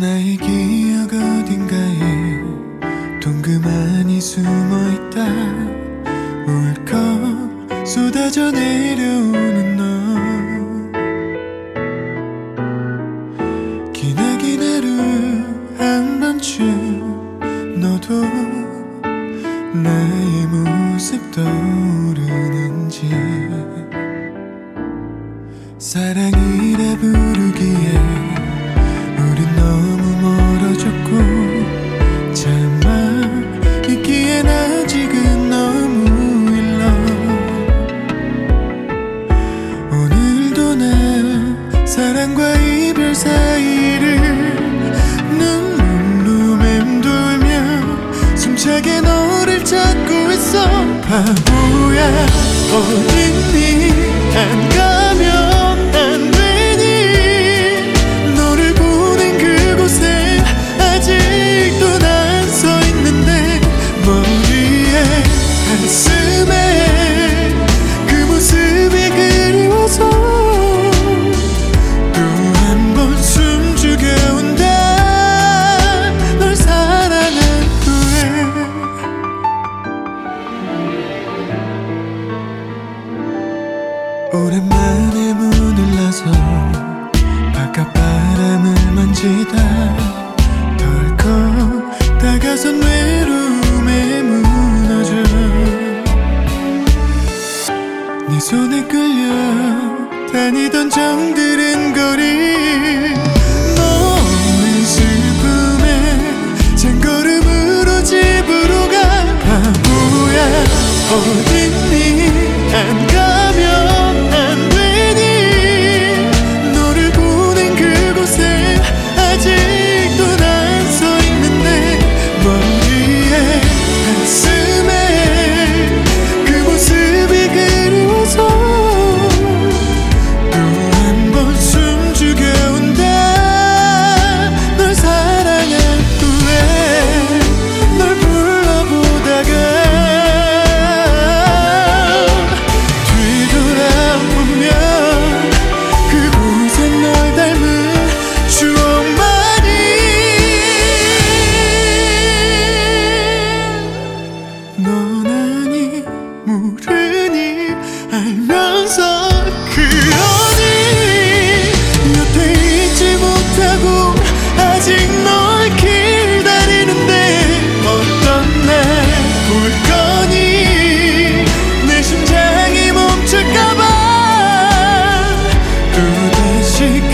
나의 기억 어딘가에 동그만히 숨어있다. 울컥 쏟아져 내려오는 너. 기나긴 하루 한 번쯤 너도 나의 모습 떠오르는지. 사랑이라 부르기에 사랑과 이별 사이를 눈물로 맴돌며 숨차게 너를 찾고 있어. 바보야 어딨니 오랜만에 문을 나서 바깥 바람을 만지다 덜컥 다가선 외로움에 무너져 네 손에 끌려 다니던 정들은 거리 너는 슬픔에 잔걸음으로 집으로 가. 아, 바보야. 어딨니? 안가 Aşık